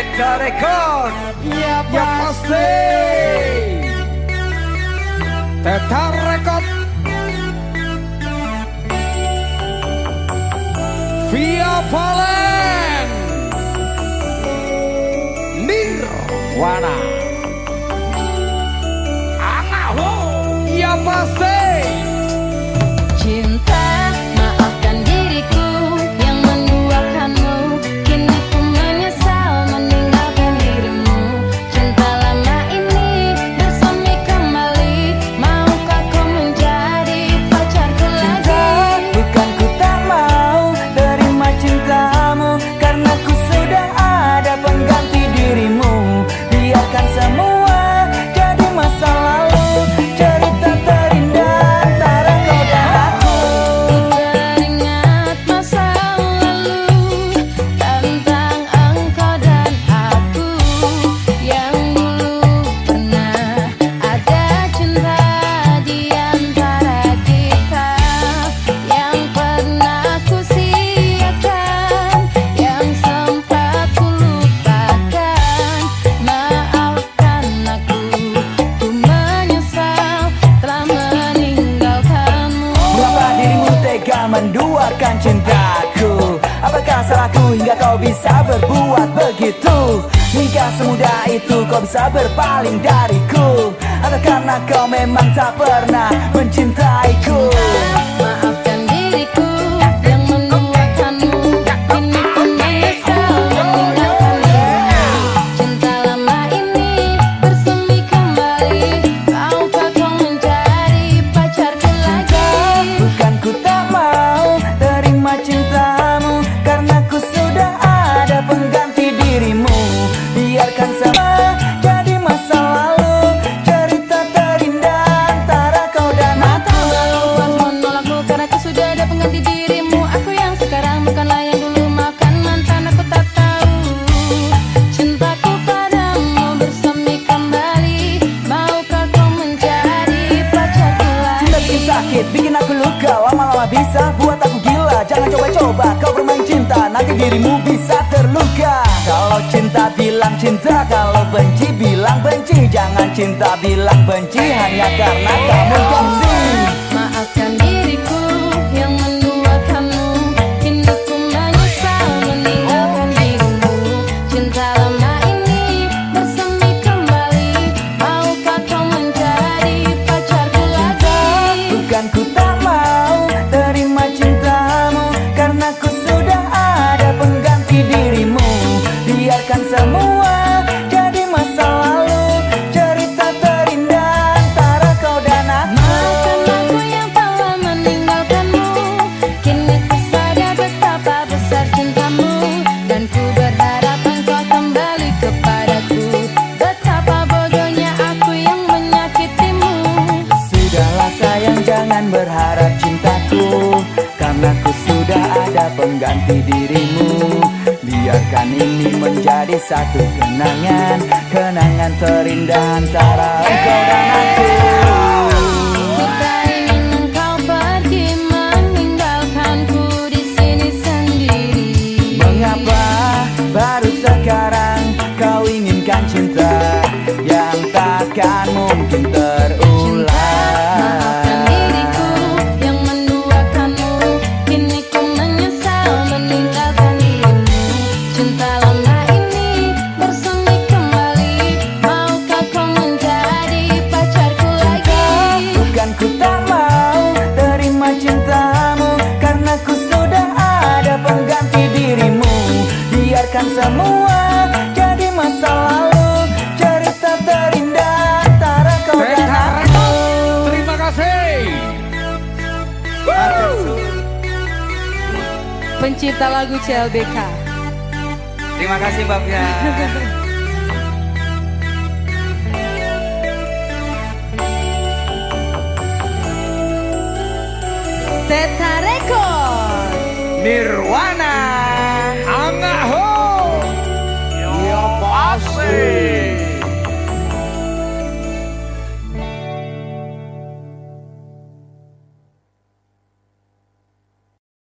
Beda rekor ya, ya pasti. Tetar rekor Via Valen. Nirwana. Angaho. Ya pasti. mengeluarkan cintaku Apakah salahku hingga kau bisa berbuat begitu? Hingga semudah itu kau bisa berpaling dariku? Atau karena kau memang tak pernah mencintaiku? sakit bikin aku luka. Lama-lama bisa buat aku gila. Jangan coba-coba kau bermain cinta. Nanti dirimu bisa terluka. Kalau cinta bilang cinta Kalau benci bilang benci. Jangan cinta bilang benci Hanya karena kamu benci Jangan berharap cintaku Karena ku sudah ada pengganti dirimu Biarkan ini menjadi satu kenangan Kenangan terindah antara engkau dan aku Baru sekarang kau inginkan cinta Yang takkan mungkin terjadi? pencipta lagu CLBK. Terima kasih Mbak Pia. Teta Record Nirwana Angaho Yo pasti